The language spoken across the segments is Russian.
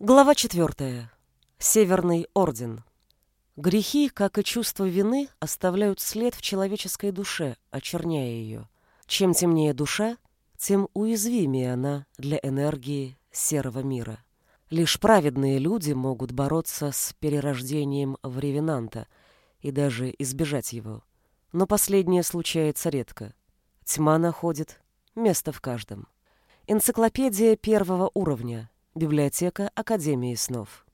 Глава четвертая. Северный орден. Грехи, как и чувство вины, оставляют след в человеческой душе, очерняя ее. Чем темнее душа, тем уязвимее она для энергии серого мира. Лишь праведные люди могут бороться с перерождением в ревенанта и даже избежать его. Но последнее случается редко. Тьма находит место в каждом. Энциклопедия первого уровня – Библиотека Академии снов.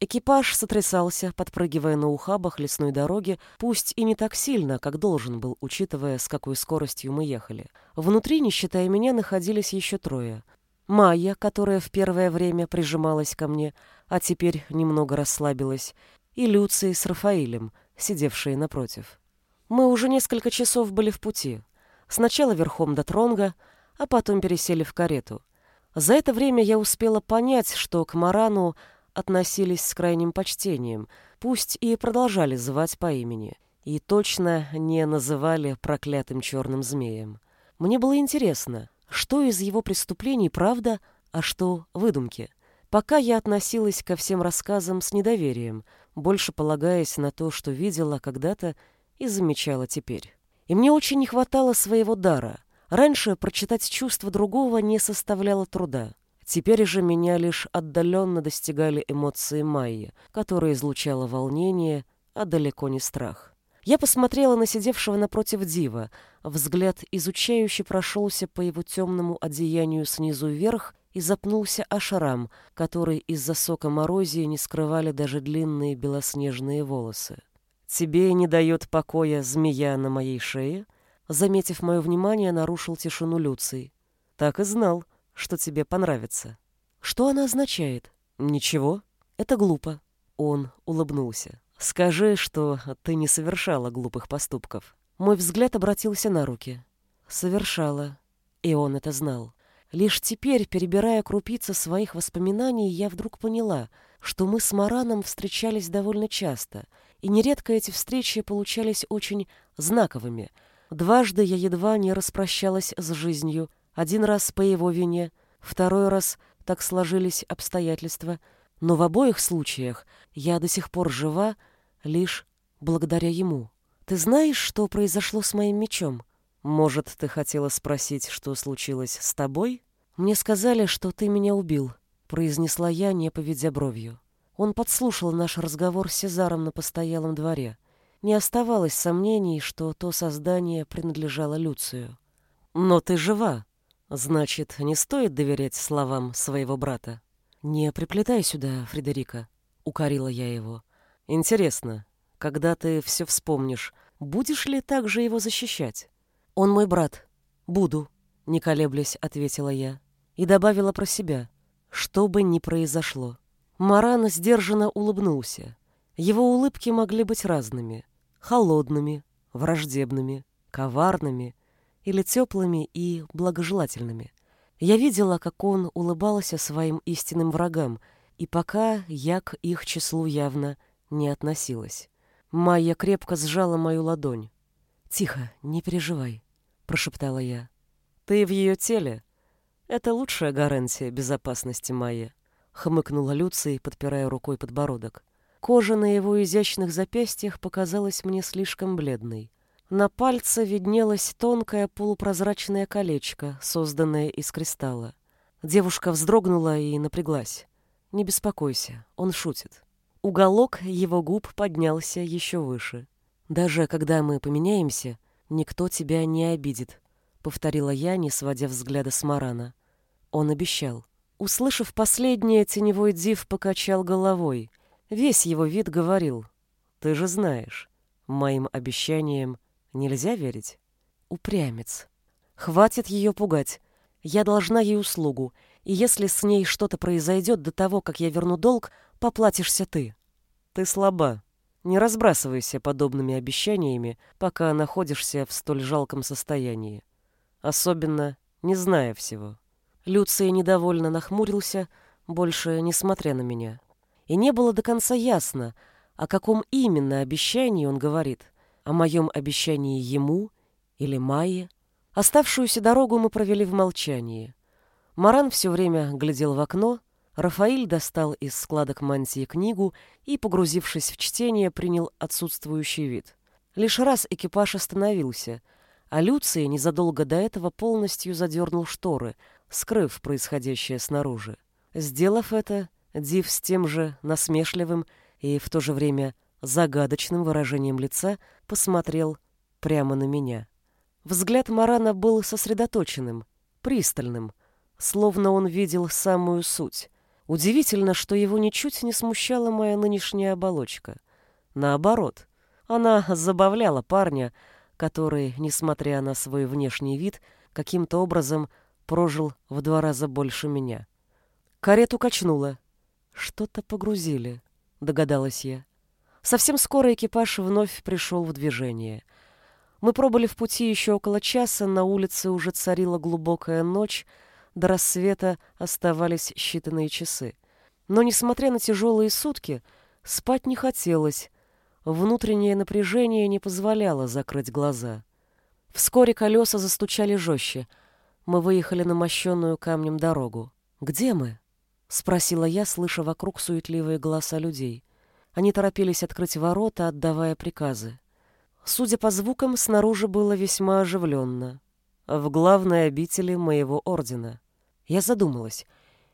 Экипаж сотрясался, подпрыгивая на ухабах лесной дороги, пусть и не так сильно, как должен был, учитывая, с какой скоростью мы ехали. Внутри, не считая меня, находились еще трое. Майя, которая в первое время прижималась ко мне, а теперь немного расслабилась, и Люций с Рафаилем, сидевшие напротив. Мы уже несколько часов были в пути. Сначала верхом до Тронга, а потом пересели в карету. За это время я успела понять, что к Марану относились с крайним почтением, пусть и продолжали звать по имени, и точно не называли проклятым черным змеем. Мне было интересно, что из его преступлений правда, а что выдумки. Пока я относилась ко всем рассказам с недоверием, больше полагаясь на то, что видела когда-то и замечала теперь. И мне очень не хватало своего дара — Раньше прочитать чувства другого не составляло труда. Теперь же меня лишь отдаленно достигали эмоции Майи, которая излучала волнение, а далеко не страх. Я посмотрела на сидевшего напротив Дива. Взгляд изучающе прошелся по его темному одеянию снизу вверх и запнулся о шрам, который из-за сока морозии не скрывали даже длинные белоснежные волосы. «Тебе не дает покоя змея на моей шее?» Заметив мое внимание, нарушил тишину Люций. «Так и знал, что тебе понравится». «Что она означает?» «Ничего. Это глупо». Он улыбнулся. «Скажи, что ты не совершала глупых поступков». Мой взгляд обратился на руки. «Совершала». И он это знал. Лишь теперь, перебирая крупицы своих воспоминаний, я вдруг поняла, что мы с Мараном встречались довольно часто, и нередко эти встречи получались очень знаковыми — Дважды я едва не распрощалась с жизнью. Один раз по его вине, второй раз так сложились обстоятельства. Но в обоих случаях я до сих пор жива лишь благодаря ему. Ты знаешь, что произошло с моим мечом? Может, ты хотела спросить, что случилось с тобой? Мне сказали, что ты меня убил, произнесла я, не поведя бровью. Он подслушал наш разговор с Сезаром на постоялом дворе — не оставалось сомнений, что то создание принадлежало Люцию. «Но ты жива. Значит, не стоит доверять словам своего брата». «Не приплетай сюда, Фредерика», — укорила я его. «Интересно, когда ты все вспомнишь, будешь ли так же его защищать?» «Он мой брат. Буду», — не колеблясь, ответила я. И добавила про себя, что бы ни произошло. Маран сдержанно улыбнулся. Его улыбки могли быть разными холодными, враждебными, коварными или теплыми и благожелательными. Я видела, как он улыбался своим истинным врагам, и пока я к их числу явно не относилась. Майя крепко сжала мою ладонь. «Тихо, не переживай», — прошептала я. «Ты в ее теле. Это лучшая гарантия безопасности Майя», — хмыкнула Люций, подпирая рукой подбородок. Кожа на его изящных запястьях показалась мне слишком бледной. На пальце виднелось тонкое полупрозрачное колечко, созданное из кристалла. Девушка вздрогнула и напряглась. «Не беспокойся, он шутит». Уголок его губ поднялся еще выше. «Даже когда мы поменяемся, никто тебя не обидит», — повторила я, не сводя взгляда с Марана. Он обещал. Услышав последнее, теневой див покачал головой. Весь его вид говорил, «Ты же знаешь, моим обещаниям нельзя верить». Упрямец. Хватит ее пугать. Я должна ей услугу, и если с ней что-то произойдет до того, как я верну долг, поплатишься ты. Ты слаба. Не разбрасывайся подобными обещаниями, пока находишься в столь жалком состоянии. Особенно не зная всего. Люция недовольно нахмурился, больше не смотря на меня и не было до конца ясно, о каком именно обещании он говорит, о моем обещании ему или Майе. Оставшуюся дорогу мы провели в молчании. Маран все время глядел в окно, Рафаиль достал из складок мантии книгу и, погрузившись в чтение, принял отсутствующий вид. Лишь раз экипаж остановился, а Люций незадолго до этого полностью задернул шторы, скрыв происходящее снаружи. Сделав это, Див с тем же насмешливым и в то же время загадочным выражением лица посмотрел прямо на меня. Взгляд Марана был сосредоточенным, пристальным, словно он видел самую суть. Удивительно, что его ничуть не смущала моя нынешняя оболочка. Наоборот, она забавляла парня, который, несмотря на свой внешний вид, каким-то образом прожил в два раза больше меня. Карету качнуло. Что-то погрузили, догадалась я. Совсем скоро экипаж вновь пришел в движение. Мы пробыли в пути еще около часа, на улице уже царила глубокая ночь, до рассвета оставались считанные часы. Но, несмотря на тяжелые сутки, спать не хотелось. Внутреннее напряжение не позволяло закрыть глаза. Вскоре колеса застучали жестче. Мы выехали на мощенную камнем дорогу. «Где мы?» — спросила я, слыша вокруг суетливые голоса людей. Они торопились открыть ворота, отдавая приказы. Судя по звукам, снаружи было весьма оживленно. В главной обители моего ордена. Я задумалась.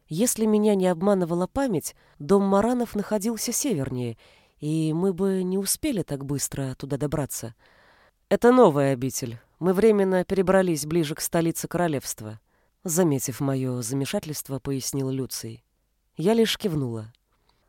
Если меня не обманывала память, дом Маранов находился севернее, и мы бы не успели так быстро туда добраться. Это новая обитель. Мы временно перебрались ближе к столице королевства. Заметив мое замешательство, пояснил Люций. Я лишь кивнула.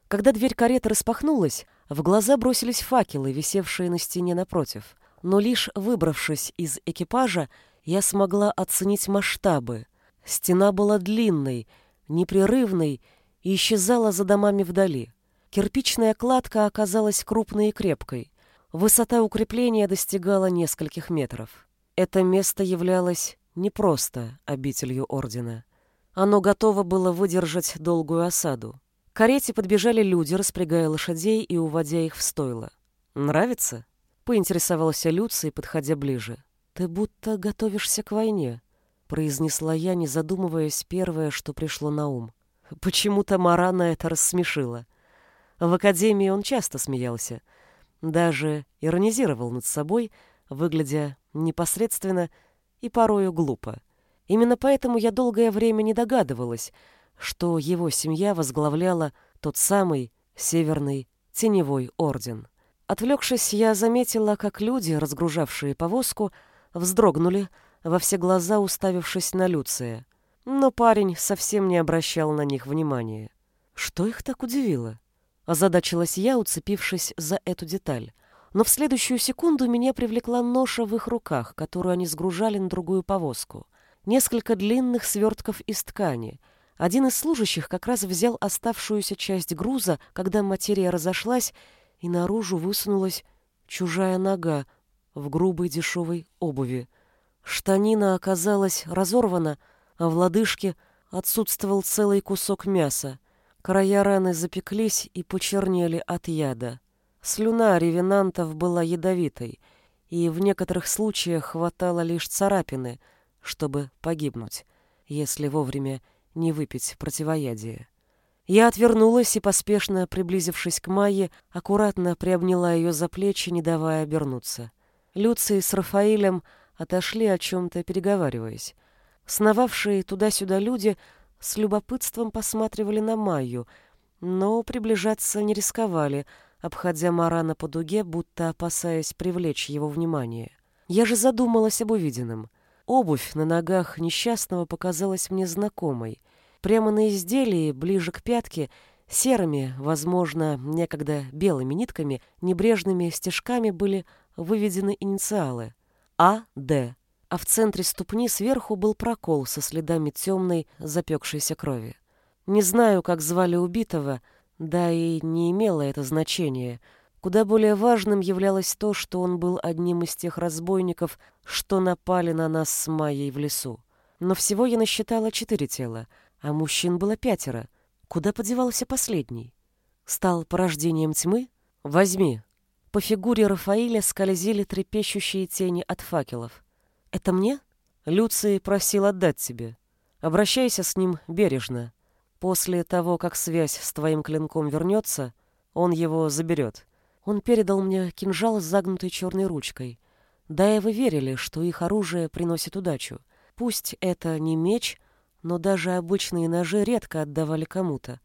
Когда дверь кареты распахнулась, в глаза бросились факелы, висевшие на стене напротив. Но лишь выбравшись из экипажа, я смогла оценить масштабы — Стена была длинной, непрерывной и исчезала за домами вдали. Кирпичная кладка оказалась крупной и крепкой. Высота укрепления достигала нескольких метров. Это место являлось не просто обителью ордена. Оно готово было выдержать долгую осаду. К карете подбежали люди, распрягая лошадей и уводя их в стойло. «Нравится?» — поинтересовался Люций, подходя ближе. «Ты будто готовишься к войне», произнесла я, не задумываясь, первое, что пришло на ум. Почему-то Марана это рассмешила. В академии он часто смеялся, даже иронизировал над собой, выглядя непосредственно и порою глупо. Именно поэтому я долгое время не догадывалась, что его семья возглавляла тот самый Северный Теневой Орден. Отвлекшись, я заметила, как люди, разгружавшие повозку, вздрогнули, во все глаза уставившись на Люция. Но парень совсем не обращал на них внимания. Что их так удивило? Озадачилась я, уцепившись за эту деталь. Но в следующую секунду меня привлекла ноша в их руках, которую они сгружали на другую повозку. Несколько длинных свертков из ткани. Один из служащих как раз взял оставшуюся часть груза, когда материя разошлась, и наружу высунулась чужая нога в грубой дешевой обуви. Штанина оказалась разорвана, а в лодыжке отсутствовал целый кусок мяса. Края раны запеклись и почернели от яда. Слюна ревенантов была ядовитой, и в некоторых случаях хватало лишь царапины, чтобы погибнуть, если вовремя не выпить противоядие. Я отвернулась и, поспешно приблизившись к Майе, аккуратно приобняла ее за плечи, не давая обернуться. Люций с Рафаилем отошли о чем-то переговариваясь. Сновавшие туда-сюда люди с любопытством посматривали на Майю, но приближаться не рисковали, обходя Марана по дуге, будто опасаясь привлечь его внимание. Я же задумалась об увиденном. Обувь на ногах несчастного показалась мне знакомой. Прямо на изделии, ближе к пятке, серыми, возможно, некогда белыми нитками, небрежными стежками были выведены инициалы — а.Д. А в центре ступни сверху был прокол со следами темной запекшейся крови. Не знаю, как звали убитого, да и не имело это значения. Куда более важным являлось то, что он был одним из тех разбойников, что напали на нас с Майей в лесу. Но всего я насчитала четыре тела, а мужчин было пятеро. Куда подевался последний? Стал порождением тьмы? Возьми, по фигуре Рафаиля скользили трепещущие тени от факелов. «Это мне?» Люций просил отдать тебе. Обращайся с ним бережно. После того, как связь с твоим клинком вернется, он его заберет. Он передал мне кинжал с загнутой черной ручкой. Да и вы верили, что их оружие приносит удачу. Пусть это не меч, но даже обычные ножи редко отдавали кому-то.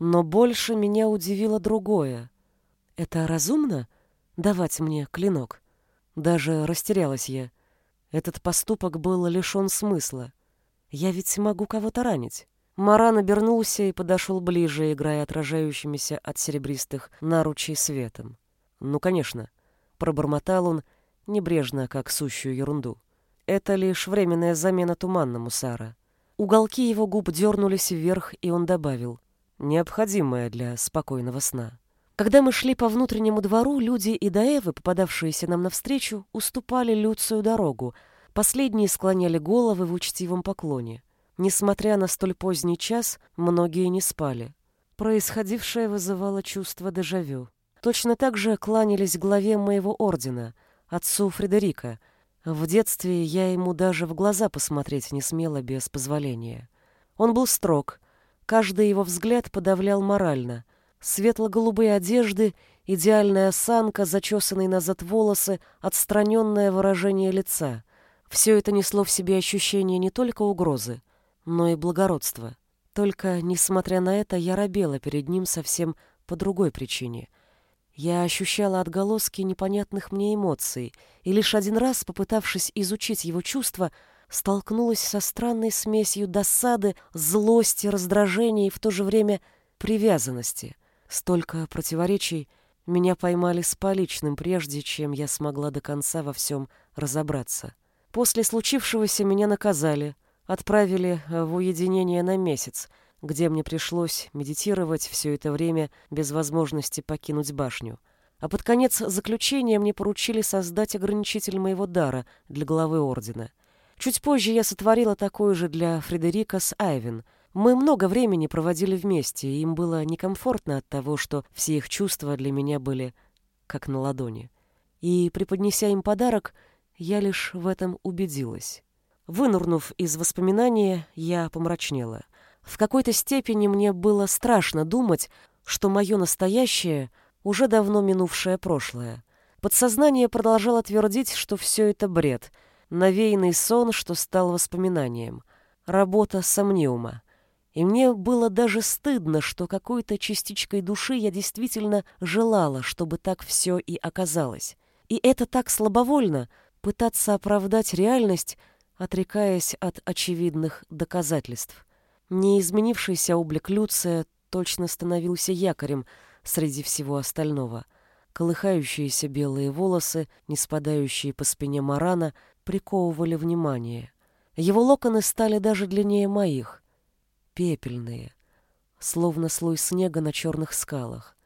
Но больше меня удивило другое. Это разумно — давать мне клинок? Даже растерялась я. Этот поступок был лишен смысла. Я ведь могу кого-то ранить. Маран обернулся и подошел ближе, играя отражающимися от серебристых наручей светом. «Ну, конечно», — пробормотал он, небрежно, как сущую ерунду. «Это лишь временная замена туманному, Сара». Уголки его губ дернулись вверх, и он добавил необходимое для спокойного сна. Когда мы шли по внутреннему двору, люди и даэвы, попадавшиеся нам навстречу, уступали Люцию дорогу. Последние склоняли головы в учтивом поклоне. Несмотря на столь поздний час, многие не спали. Происходившее вызывало чувство дежавю. Точно так же кланялись главе моего ордена, отцу Фредерика. В детстве я ему даже в глаза посмотреть не смела без позволения. Он был строг, Каждый его взгляд подавлял морально. Светло-голубые одежды, идеальная осанка, зачесанные назад волосы, отстраненное выражение лица. Все это несло в себе ощущение не только угрозы, но и благородства. Только, несмотря на это, я робела перед ним совсем по другой причине. Я ощущала отголоски непонятных мне эмоций, и лишь один раз, попытавшись изучить его чувства, столкнулась со странной смесью досады, злости, раздражения и в то же время привязанности. Столько противоречий меня поймали с поличным, прежде чем я смогла до конца во всем разобраться. После случившегося меня наказали, отправили в уединение на месяц, где мне пришлось медитировать все это время без возможности покинуть башню. А под конец заключения мне поручили создать ограничитель моего дара для главы ордена. Чуть позже я сотворила такое же для Фредерика с Айвен. Мы много времени проводили вместе, и им было некомфортно от того, что все их чувства для меня были как на ладони. И, преподнеся им подарок, я лишь в этом убедилась. Вынурнув из воспоминания, я помрачнела. В какой-то степени мне было страшно думать, что мое настоящее — уже давно минувшее прошлое. Подсознание продолжало твердить, что все это бред — навеянный сон, что стал воспоминанием, работа сомниума. И мне было даже стыдно, что какой-то частичкой души я действительно желала, чтобы так все и оказалось. И это так слабовольно пытаться оправдать реальность, отрекаясь от очевидных доказательств. Неизменившийся облик Люция точно становился якорем среди всего остального. Колыхающиеся белые волосы, не спадающие по спине Марана — приковывали внимание. Его локоны стали даже длиннее моих, пепельные, словно слой снега на черных скалах,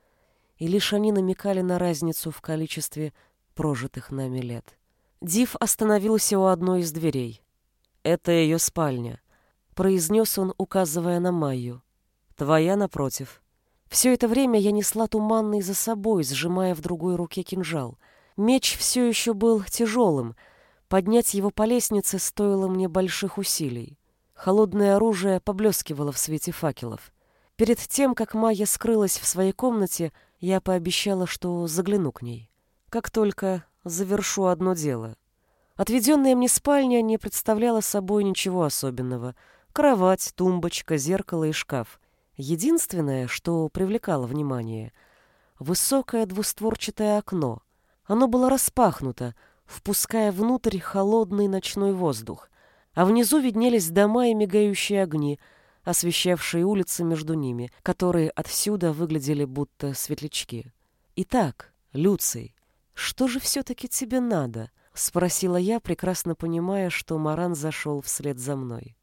и лишь они намекали на разницу в количестве прожитых нами лет. Див остановился у одной из дверей. «Это ее спальня», — произнес он, указывая на Майю. «Твоя напротив». Все это время я несла туманный за собой, сжимая в другой руке кинжал. Меч все еще был тяжелым — Поднять его по лестнице стоило мне больших усилий. Холодное оружие поблескивало в свете факелов. Перед тем, как Майя скрылась в своей комнате, я пообещала, что загляну к ней. Как только завершу одно дело. Отведенная мне спальня не представляла собой ничего особенного. Кровать, тумбочка, зеркало и шкаф. Единственное, что привлекало внимание — высокое двустворчатое окно. Оно было распахнуто, впуская внутрь холодный ночной воздух, а внизу виднелись дома и мигающие огни, освещавшие улицы между ними, которые отсюда выглядели будто светлячки. «Итак, Люций, что же все-таки тебе надо?» — спросила я, прекрасно понимая, что Маран зашел вслед за мной.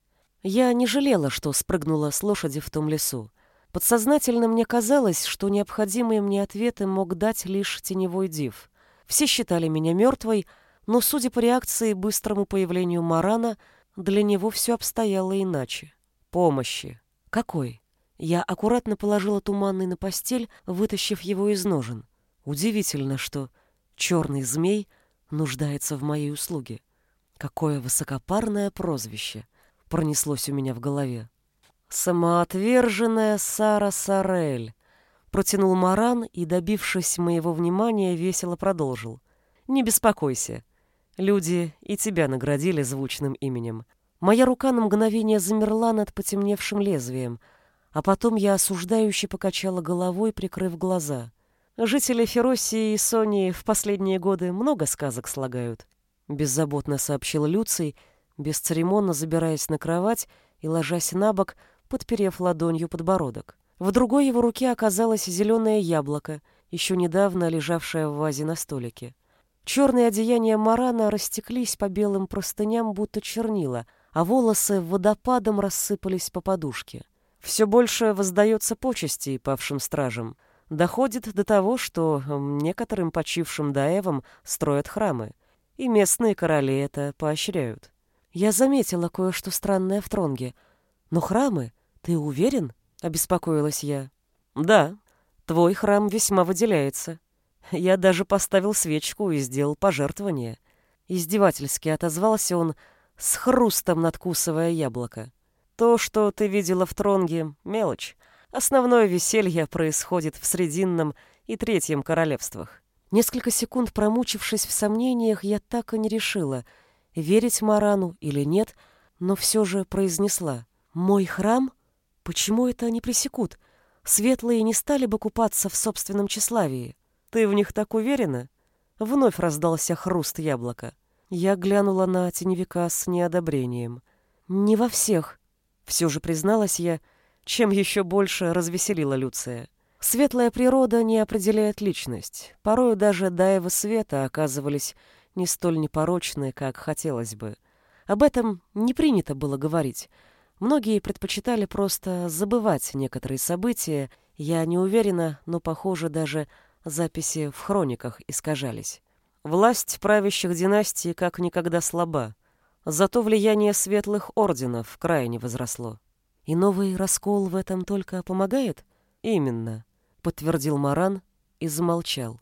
Я не жалела, что спрыгнула с лошади в том лесу. Подсознательно мне казалось, что необходимые мне ответы мог дать лишь теневой див. Все считали меня мертвой, но, судя по реакции и быстрому появлению Марана, для него все обстояло иначе. Помощи. Какой? Я аккуратно положила туманный на постель, вытащив его из ножен. Удивительно, что черный змей нуждается в моей услуге. Какое высокопарное прозвище пронеслось у меня в голове. Самоотверженная Сара Сарель. Протянул Маран и, добившись моего внимания, весело продолжил. Не беспокойся. Люди и тебя наградили звучным именем. Моя рука на мгновение замерла над потемневшим лезвием, а потом я осуждающе покачала головой, прикрыв глаза. Жители Феросии и Сонии в последние годы много сказок слагают. Беззаботно сообщил Люций, бесцеремонно забираясь на кровать и ложась на бок, подперев ладонью подбородок. В другой его руке оказалось зеленое яблоко, еще недавно лежавшее в вазе на столике. Черные одеяния Марана растеклись по белым простыням, будто чернила, а волосы водопадом рассыпались по подушке. Все больше воздается почести павшим стражам. Доходит до того, что некоторым почившим даевам строят храмы, и местные короли это поощряют. Я заметила кое-что странное в Тронге. Но храмы, ты уверен? Обеспокоилась я. Да, твой храм весьма выделяется. Я даже поставил свечку и сделал пожертвование. Издевательски отозвался он, с хрустом надкусывая яблоко. То, что ты видела в Тронге, мелочь. Основное веселье происходит в Срединном и Третьем королевствах. Несколько секунд промучившись в сомнениях, я так и не решила, верить Марану или нет, но все же произнесла. «Мой храм? Почему это не пресекут? Светлые не стали бы купаться в собственном тщеславии. Ты в них так уверена?» Вновь раздался хруст яблока. Я глянула на теневика с неодобрением. «Не во всех», — все же призналась я, чем еще больше развеселила Люция. Светлая природа не определяет личность. Порою даже даевы света оказывались не столь непорочны, как хотелось бы. Об этом не принято было говорить. Многие предпочитали просто забывать некоторые события. Я не уверена, но, похоже, даже записи в хрониках искажались. Власть правящих династий как никогда слаба. Зато влияние светлых орденов крайне возросло. И новый раскол в этом только помогает? Именно, подтвердил Маран и замолчал.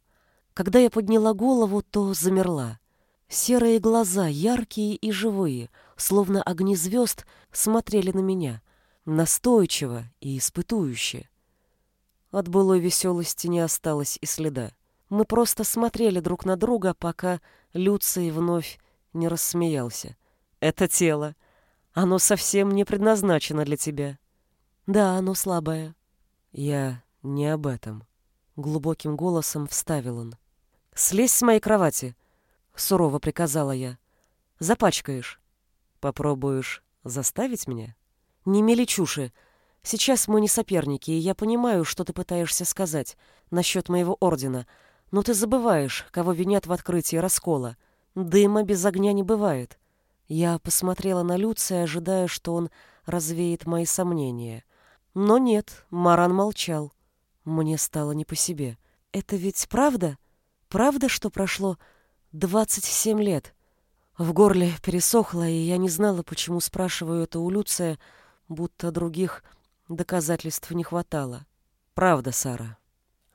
Когда я подняла голову, то замерла. Серые глаза, яркие и живые, словно огни звезд, смотрели на меня, настойчиво и испытующе. От былой веселости не осталось и следа. Мы просто смотрели друг на друга, пока Люций вновь не рассмеялся. «Это тело. Оно совсем не предназначено для тебя». «Да, оно слабое». «Я не об этом», — глубоким голосом вставил он. «Слезь с моей кровати», — сурово приказала я. «Запачкаешь. Попробуешь заставить меня?» «Не мели чуши. Сейчас мы не соперники, и я понимаю, что ты пытаешься сказать насчет моего ордена, но ты забываешь, кого винят в открытии раскола. Дыма без огня не бывает. Я посмотрела на Люция, ожидая, что он развеет мои сомнения. Но нет, Маран молчал. Мне стало не по себе. Это ведь правда? Правда, что прошло двадцать семь лет? В горле пересохло, и я не знала, почему спрашиваю это у Люция, будто других Доказательств не хватало. Правда, Сара.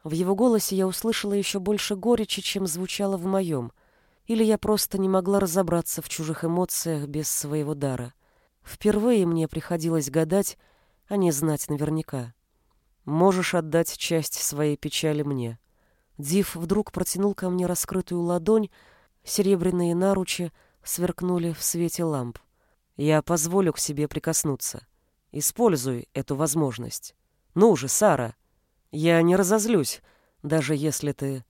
В его голосе я услышала еще больше горечи, чем звучало в моем. Или я просто не могла разобраться в чужих эмоциях без своего дара. Впервые мне приходилось гадать, а не знать наверняка. Можешь отдать часть своей печали мне. Див вдруг протянул ко мне раскрытую ладонь, серебряные наручи сверкнули в свете ламп. Я позволю к себе прикоснуться. Используй эту возможность. Ну же, Сара, я не разозлюсь, даже если ты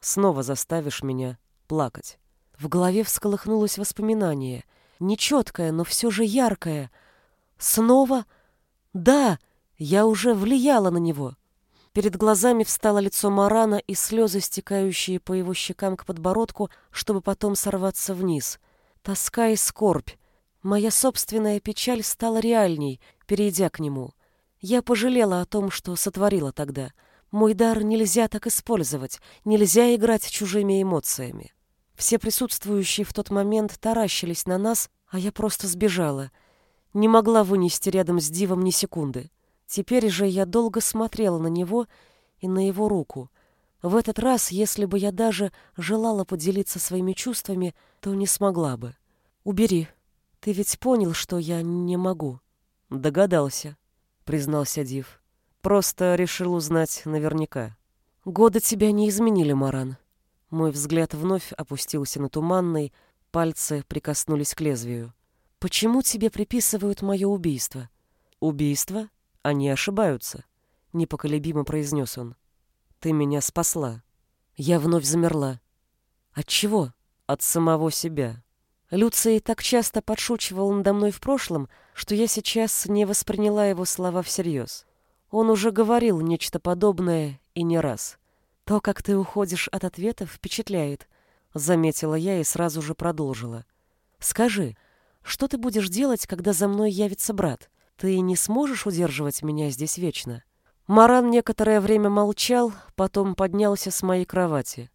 снова заставишь меня плакать. В голове всколыхнулось воспоминание, нечеткое, но все же яркое. Снова? Да, я уже влияла на него. Перед глазами встало лицо Марана и слезы, стекающие по его щекам к подбородку, чтобы потом сорваться вниз. Тоска и скорбь. Моя собственная печаль стала реальней, перейдя к нему. Я пожалела о том, что сотворила тогда. Мой дар нельзя так использовать, нельзя играть чужими эмоциями. Все присутствующие в тот момент таращились на нас, а я просто сбежала. Не могла вынести рядом с Дивом ни секунды. Теперь же я долго смотрела на него и на его руку. В этот раз, если бы я даже желала поделиться своими чувствами, то не смогла бы. «Убери. Ты ведь понял, что я не могу?» Догадался. признался Див. Просто решил узнать наверняка. Годы тебя не изменили, Маран. Мой взгляд вновь опустился на туманный, пальцы прикоснулись к лезвию. Почему тебе приписывают мое убийство? Убийство? Они ошибаются, непоколебимо произнес он. Ты меня спасла. Я вновь замерла. От чего? От самого себя. Люций так часто подшучивал надо мной в прошлом, что я сейчас не восприняла его слова всерьез. Он уже говорил нечто подобное и не раз. То, как ты уходишь от ответов, впечатляет, заметила я и сразу же продолжила. Скажи, что ты будешь делать, когда за мной явится брат? Ты не сможешь удерживать меня здесь вечно? Маран некоторое время молчал, потом поднялся с моей кровати.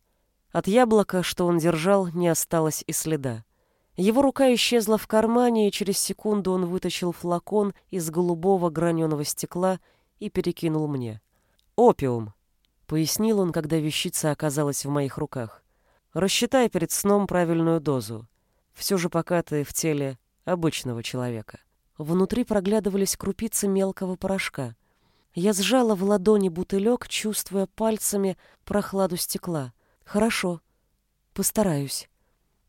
От яблока, что он держал, не осталось и следа. Его рука исчезла в кармане, и через секунду он вытащил флакон из голубого граненого стекла и перекинул мне. «Опиум», — пояснил он, когда вещица оказалась в моих руках. «Рассчитай перед сном правильную дозу. Все же пока ты в теле обычного человека». Внутри проглядывались крупицы мелкого порошка. Я сжала в ладони бутылек, чувствуя пальцами прохладу стекла. «Хорошо. Постараюсь».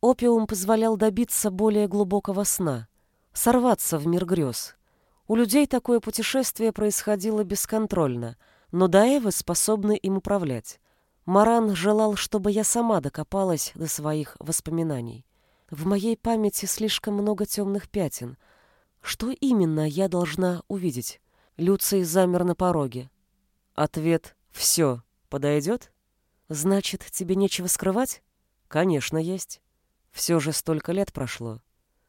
Опиум позволял добиться более глубокого сна, сорваться в мир грез. У людей такое путешествие происходило бесконтрольно, но Даевы способны им управлять. Маран желал, чтобы я сама докопалась до своих воспоминаний. В моей памяти слишком много темных пятен. Что именно я должна увидеть? Люций замер на пороге. Ответ «все» подойдет? Значит, тебе нечего скрывать? Конечно, есть. Все же столько лет прошло.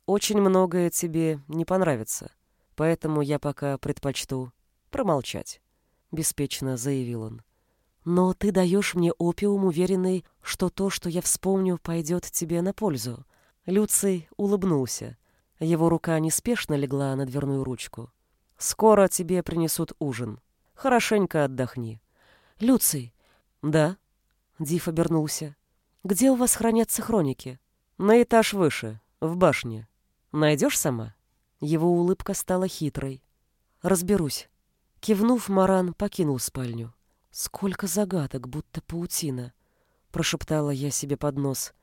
Очень многое тебе не понравится, поэтому я пока предпочту промолчать», — беспечно заявил он. «Но ты даешь мне опиум, уверенный, что то, что я вспомню, пойдет тебе на пользу». Люций улыбнулся. Его рука неспешно легла на дверную ручку. «Скоро тебе принесут ужин. Хорошенько отдохни». «Люций!» «Да?» Диф обернулся. «Где у вас хранятся хроники?» На этаж выше, в башне. Найдешь сама?» Его улыбка стала хитрой. «Разберусь». Кивнув, Маран покинул спальню. «Сколько загадок, будто паутина!» Прошептала я себе под нос.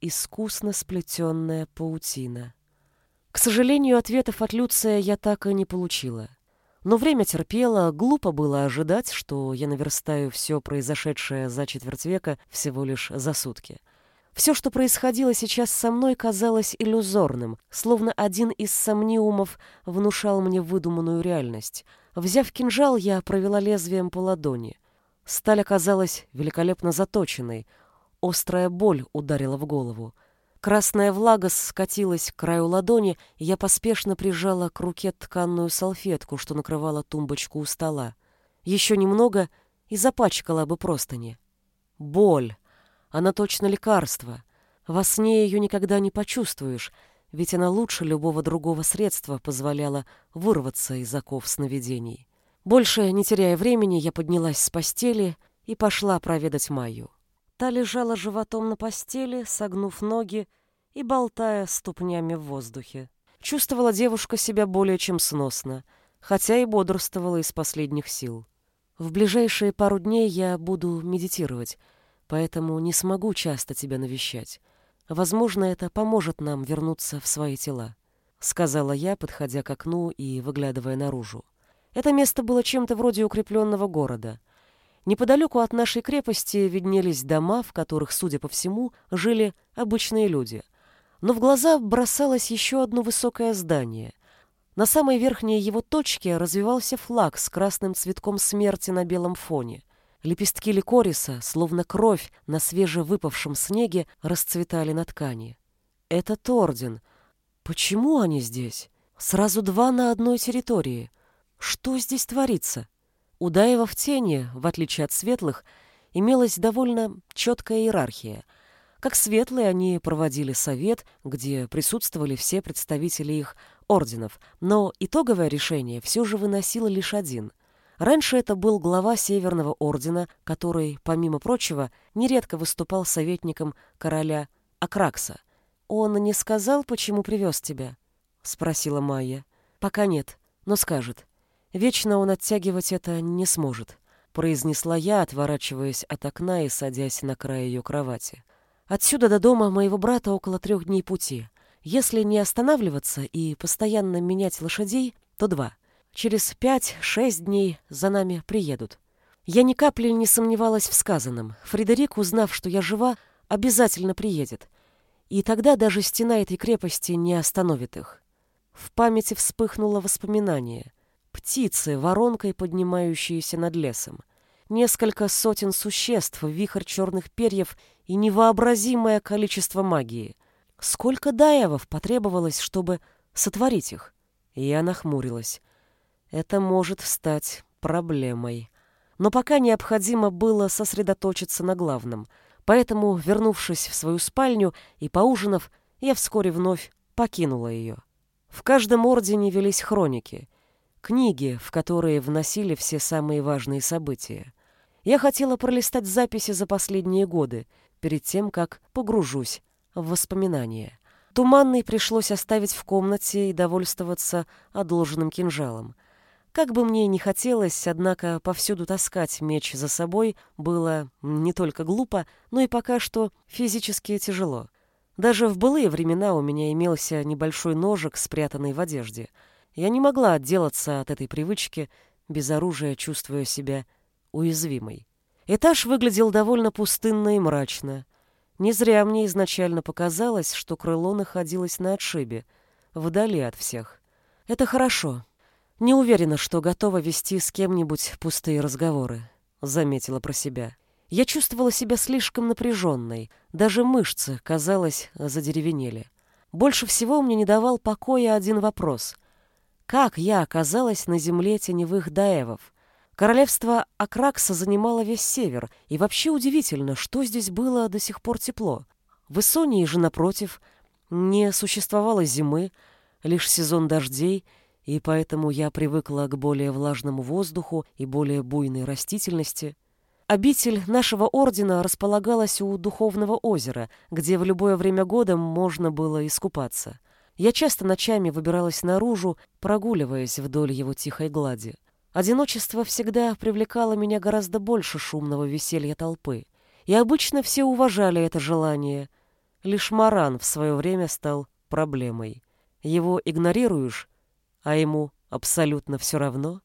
«Искусно сплетенная паутина». К сожалению, ответов от Люция я так и не получила. Но время терпело, глупо было ожидать, что я наверстаю все произошедшее за четверть века всего лишь за сутки. Все, что происходило сейчас со мной, казалось иллюзорным, словно один из сомниумов внушал мне выдуманную реальность. Взяв кинжал, я провела лезвием по ладони. Сталь оказалась великолепно заточенной. Острая боль ударила в голову. Красная влага скатилась к краю ладони, и я поспешно прижала к руке тканную салфетку, что накрывала тумбочку у стола. Еще немного и запачкала бы простыни. Боль. Она точно лекарство. Во сне ее никогда не почувствуешь, ведь она лучше любого другого средства позволяла вырваться из оков сновидений. Больше, не теряя времени, я поднялась с постели и пошла проведать Майю. Та лежала животом на постели, согнув ноги и болтая ступнями в воздухе. Чувствовала девушка себя более чем сносно, хотя и бодрствовала из последних сил. В ближайшие пару дней я буду медитировать — поэтому не смогу часто тебя навещать. Возможно, это поможет нам вернуться в свои тела», — сказала я, подходя к окну и выглядывая наружу. Это место было чем-то вроде укрепленного города. Неподалеку от нашей крепости виднелись дома, в которых, судя по всему, жили обычные люди. Но в глаза бросалось еще одно высокое здание. На самой верхней его точке развивался флаг с красным цветком смерти на белом фоне — Лепестки ликориса, словно кровь на свежевыпавшем снеге, расцветали на ткани. «Этот орден. Почему они здесь? Сразу два на одной территории. Что здесь творится?» У Даева в тени, в отличие от светлых, имелась довольно четкая иерархия. Как светлые они проводили совет, где присутствовали все представители их орденов, но итоговое решение все же выносило лишь один — Раньше это был глава Северного ордена, который, помимо прочего, нередко выступал советником короля Акракса. «Он не сказал, почему привез тебя?» — спросила Майя. «Пока нет, но скажет. Вечно он оттягивать это не сможет, произнесла я, отворачиваясь от окна и садясь на край ее кровати. Отсюда до дома моего брата около трех дней пути. Если не останавливаться и постоянно менять лошадей, то два. Через пять-шесть дней за нами приедут. Я ни капли не сомневалась в сказанном. Фредерик, узнав, что я жива, обязательно приедет. И тогда даже стена этой крепости не остановит их. В памяти вспыхнуло воспоминание. Птицы, воронкой поднимающиеся над лесом. Несколько сотен существ, вихрь черных перьев и невообразимое количество магии. Сколько даевов потребовалось, чтобы сотворить их? Я нахмурилась. Это может стать проблемой. Но пока необходимо было сосредоточиться на главном. Поэтому, вернувшись в свою спальню и поужинав, я вскоре вновь покинула ее. В каждом ордене велись хроники, книги, в которые вносили все самые важные события. Я хотела пролистать записи за последние годы, перед тем, как погружусь в воспоминания. Туманный пришлось оставить в комнате и довольствоваться одолженным кинжалом. Как бы мне ни хотелось, однако повсюду таскать меч за собой было не только глупо, но и пока что физически тяжело. Даже в былые времена у меня имелся небольшой ножик, спрятанный в одежде. Я не могла отделаться от этой привычки, без оружия чувствуя себя уязвимой. Этаж выглядел довольно пустынно и мрачно. Не зря мне изначально показалось, что крыло находилось на отшибе, вдали от всех. Это хорошо. Не уверена, что готова вести с кем-нибудь пустые разговоры, заметила про себя. Я чувствовала себя слишком напряженной, даже мышцы, казалось, задеревенели. Больше всего мне не давал покоя один вопрос. Как я оказалась на земле теневых даевов? Королевство Акракса занимало весь север, и вообще удивительно, что здесь было до сих пор тепло. В Исонии же, напротив, не существовало зимы, лишь сезон дождей — и поэтому я привыкла к более влажному воздуху и более буйной растительности. Обитель нашего ордена располагалась у Духовного озера, где в любое время года можно было искупаться. Я часто ночами выбиралась наружу, прогуливаясь вдоль его тихой глади. Одиночество всегда привлекало меня гораздо больше шумного веселья толпы. И обычно все уважали это желание. Лишь Маран в свое время стал проблемой. Его игнорируешь, а ему абсолютно все равно,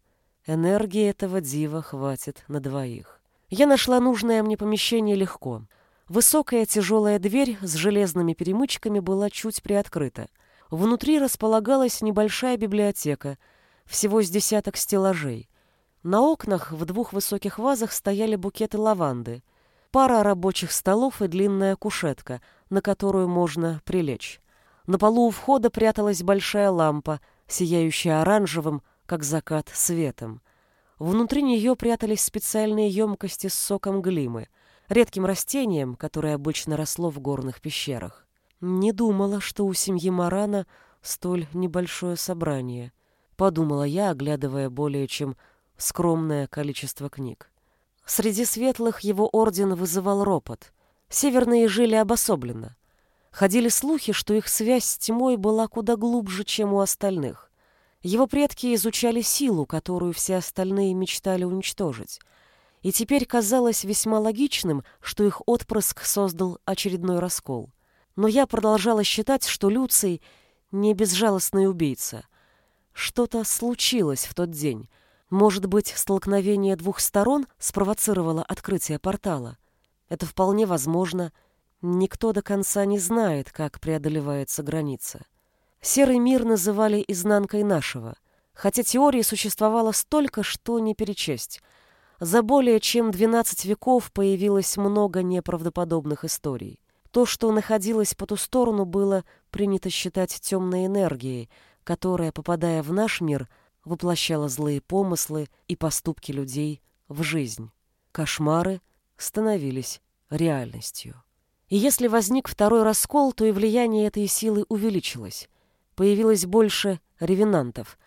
энергии этого дива хватит на двоих. Я нашла нужное мне помещение легко. Высокая тяжелая дверь с железными перемычками была чуть приоткрыта. Внутри располагалась небольшая библиотека, всего с десяток стеллажей. На окнах в двух высоких вазах стояли букеты лаванды, пара рабочих столов и длинная кушетка, на которую можно прилечь. На полу у входа пряталась большая лампа — сияющая оранжевым, как закат, светом. Внутри нее прятались специальные емкости с соком глимы, редким растением, которое обычно росло в горных пещерах. Не думала, что у семьи Марана столь небольшое собрание, подумала я, оглядывая более чем скромное количество книг. Среди светлых его орден вызывал ропот. Северные жили обособленно. Ходили слухи, что их связь с тьмой была куда глубже, чем у остальных. Его предки изучали силу, которую все остальные мечтали уничтожить. И теперь казалось весьма логичным, что их отпрыск создал очередной раскол. Но я продолжала считать, что Люций не безжалостный убийца. Что-то случилось в тот день. Может быть, столкновение двух сторон спровоцировало открытие портала. Это вполне возможно — Никто до конца не знает, как преодолевается граница. Серый мир называли изнанкой нашего, хотя теории существовало столько, что не перечесть. За более чем 12 веков появилось много неправдоподобных историй. То, что находилось по ту сторону, было принято считать темной энергией, которая, попадая в наш мир, воплощала злые помыслы и поступки людей в жизнь. Кошмары становились реальностью. И если возник второй раскол, то и влияние этой силы увеличилось. Появилось больше ревенантов,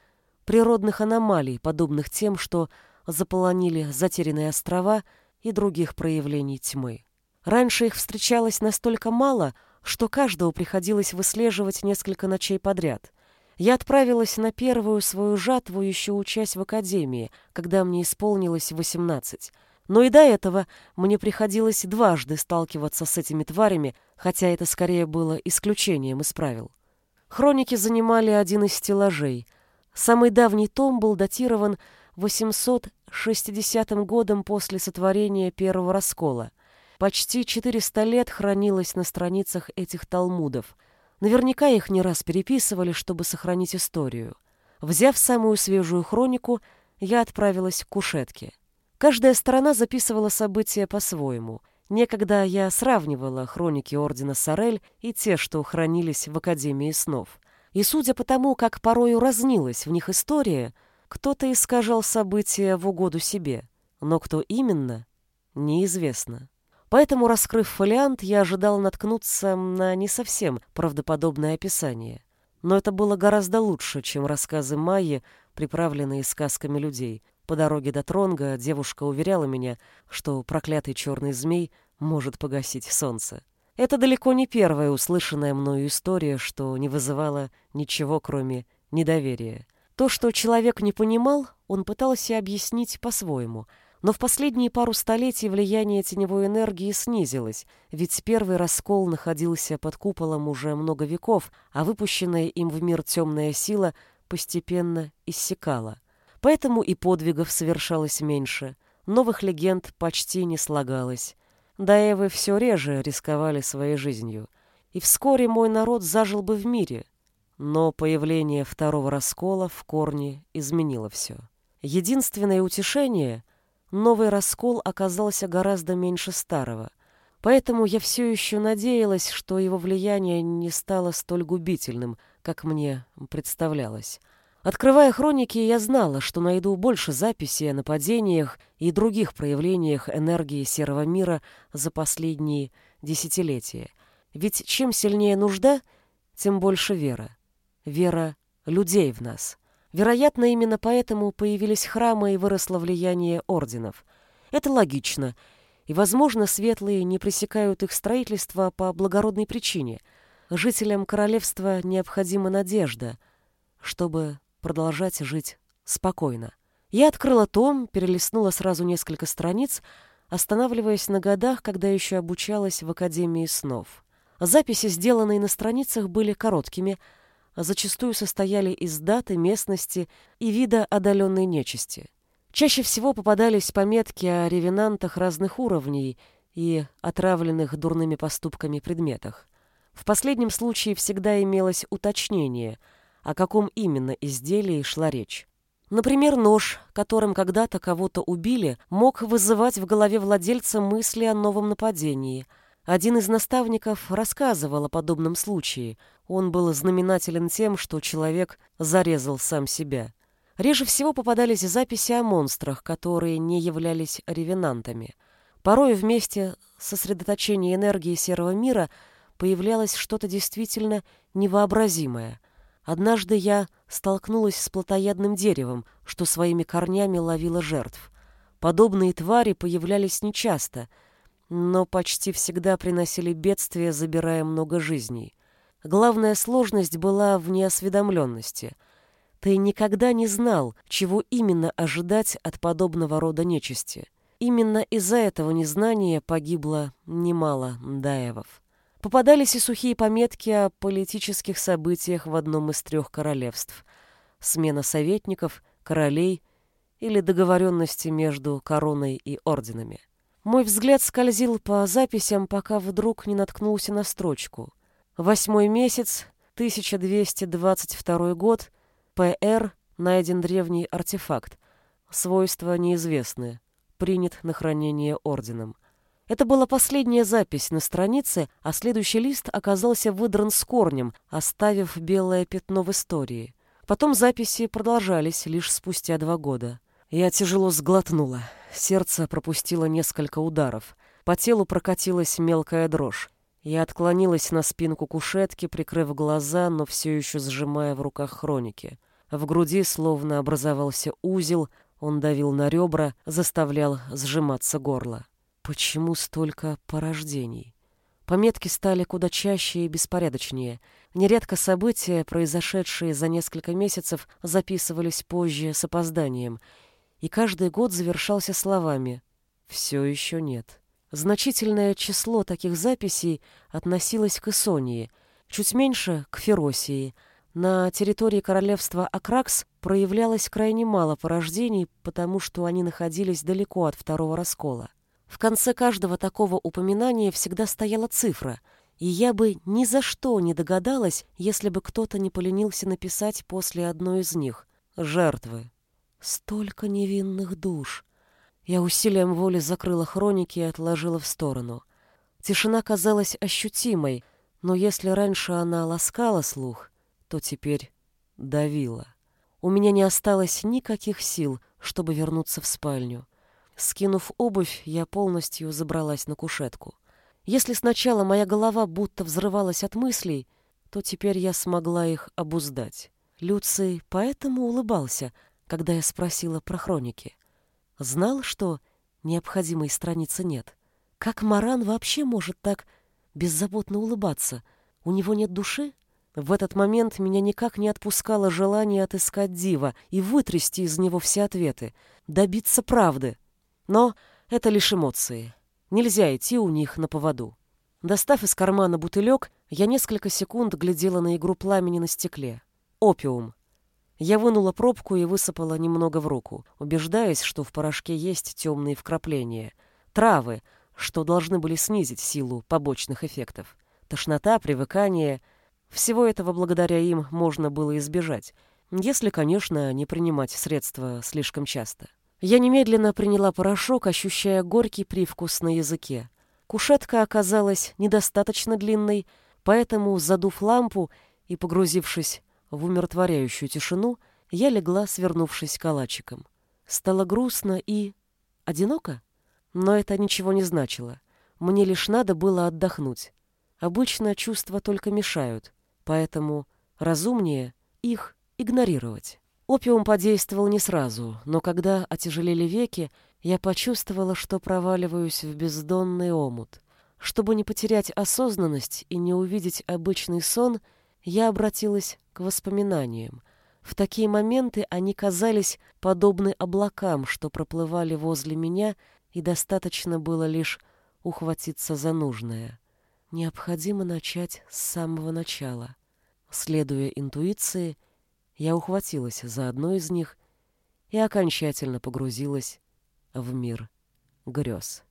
природных аномалий, подобных тем, что заполонили затерянные острова и других проявлений тьмы. Раньше их встречалось настолько мало, что каждого приходилось выслеживать несколько ночей подряд. Я отправилась на первую свою жатву, еще учась в академии, когда мне исполнилось 18. Но и до этого мне приходилось дважды сталкиваться с этими тварями, хотя это скорее было исключением из правил. Хроники занимали один из стеллажей. Самый давний том был датирован 860 годом после сотворения первого раскола. Почти 400 лет хранилось на страницах этих талмудов — Наверняка их не раз переписывали, чтобы сохранить историю. Взяв самую свежую хронику, я отправилась к кушетке. Каждая сторона записывала события по-своему. Некогда я сравнивала хроники Ордена Сорель и те, что хранились в Академии снов. И судя по тому, как порою разнилась в них история, кто-то искажал события в угоду себе. Но кто именно, неизвестно. Поэтому, раскрыв фолиант, я ожидал наткнуться на не совсем правдоподобное описание. Но это было гораздо лучше, чем рассказы Майи, приправленные сказками людей. По дороге до Тронга девушка уверяла меня, что проклятый черный змей может погасить солнце. Это далеко не первая услышанная мною история, что не вызывала ничего, кроме недоверия. То, что человек не понимал, он пытался объяснить по-своему — но в последние пару столетий влияние теневой энергии снизилось, ведь первый раскол находился под куполом уже много веков, а выпущенная им в мир темная сила постепенно иссякала. Поэтому и подвигов совершалось меньше, новых легенд почти не слагалось. Даевы все реже рисковали своей жизнью. И вскоре мой народ зажил бы в мире. Но появление второго раскола в корне изменило все. Единственное утешение — новый раскол оказался гораздо меньше старого. Поэтому я все еще надеялась, что его влияние не стало столь губительным, как мне представлялось. Открывая хроники, я знала, что найду больше записей о нападениях и других проявлениях энергии серого мира за последние десятилетия. Ведь чем сильнее нужда, тем больше вера. Вера людей в нас. Вероятно, именно поэтому появились храмы и выросло влияние орденов. Это логично, и, возможно, светлые не пресекают их строительство по благородной причине. Жителям королевства необходима надежда, чтобы продолжать жить спокойно. Я открыла том, перелистнула сразу несколько страниц, останавливаясь на годах, когда еще обучалась в Академии снов. Записи, сделанные на страницах, были короткими — зачастую состояли из даты, местности и вида отдаленной нечисти. Чаще всего попадались пометки о ревенантах разных уровней и отравленных дурными поступками предметах. В последнем случае всегда имелось уточнение, о каком именно изделии шла речь. Например, нож, которым когда-то кого-то убили, мог вызывать в голове владельца мысли о новом нападении – один из наставников рассказывал о подобном случае. Он был знаменателен тем, что человек зарезал сам себя. Реже всего попадались записи о монстрах, которые не являлись ревенантами. Порой вместе сосредоточения энергии серого мира появлялось что-то действительно невообразимое. Однажды я столкнулась с плотоядным деревом, что своими корнями ловило жертв. Подобные твари появлялись нечасто — но почти всегда приносили бедствия, забирая много жизней. Главная сложность была в неосведомленности. Ты никогда не знал, чего именно ожидать от подобного рода нечисти. Именно из-за этого незнания погибло немало даевов. Попадались и сухие пометки о политических событиях в одном из трех королевств. Смена советников, королей или договоренности между короной и орденами. Мой взгляд скользил по записям, пока вдруг не наткнулся на строчку. Восьмой месяц, 1222 год, ПР, найден древний артефакт. Свойства неизвестны. Принят на хранение орденом. Это была последняя запись на странице, а следующий лист оказался выдран с корнем, оставив белое пятно в истории. Потом записи продолжались лишь спустя два года. Я тяжело сглотнула. Сердце пропустило несколько ударов. По телу прокатилась мелкая дрожь. Я отклонилась на спинку кушетки, прикрыв глаза, но все еще сжимая в руках хроники. В груди словно образовался узел, он давил на ребра, заставлял сжиматься горло. Почему столько порождений? Пометки стали куда чаще и беспорядочнее. Нередко события, произошедшие за несколько месяцев, записывались позже с опозданием, и каждый год завершался словами «все еще нет». Значительное число таких записей относилось к Исонии, чуть меньше — к Феросии. На территории королевства Акракс проявлялось крайне мало порождений, потому что они находились далеко от второго раскола. В конце каждого такого упоминания всегда стояла цифра, и я бы ни за что не догадалась, если бы кто-то не поленился написать после одной из них «Жертвы». Столько невинных душ. Я усилием воли закрыла хроники и отложила в сторону. Тишина казалась ощутимой, но если раньше она ласкала слух, то теперь давила. У меня не осталось никаких сил, чтобы вернуться в спальню. Скинув обувь, я полностью забралась на кушетку. Если сначала моя голова будто взрывалась от мыслей, то теперь я смогла их обуздать. Люций поэтому улыбался, когда я спросила про хроники. Знал, что необходимой страницы нет. Как Маран вообще может так беззаботно улыбаться? У него нет души? В этот момент меня никак не отпускало желание отыскать Дива и вытрясти из него все ответы, добиться правды. Но это лишь эмоции. Нельзя идти у них на поводу. Достав из кармана бутылек, я несколько секунд глядела на игру пламени на стекле. Опиум. Я вынула пробку и высыпала немного в руку, убеждаясь, что в порошке есть темные вкрапления. Травы, что должны были снизить силу побочных эффектов. Тошнота, привыкание. Всего этого благодаря им можно было избежать, если, конечно, не принимать средства слишком часто. Я немедленно приняла порошок, ощущая горький привкус на языке. Кушетка оказалась недостаточно длинной, поэтому, задув лампу и погрузившись в умиротворяющую тишину, я легла, свернувшись калачиком. Стало грустно и... одиноко? Но это ничего не значило. Мне лишь надо было отдохнуть. Обычно чувства только мешают, поэтому разумнее их игнорировать. Опиум подействовал не сразу, но когда отяжелели веки, я почувствовала, что проваливаюсь в бездонный омут. Чтобы не потерять осознанность и не увидеть обычный сон, я обратилась к воспоминаниям. В такие моменты они казались подобны облакам, что проплывали возле меня, и достаточно было лишь ухватиться за нужное. Необходимо начать с самого начала. Следуя интуиции, я ухватилась за одно из них и окончательно погрузилась в мир грез.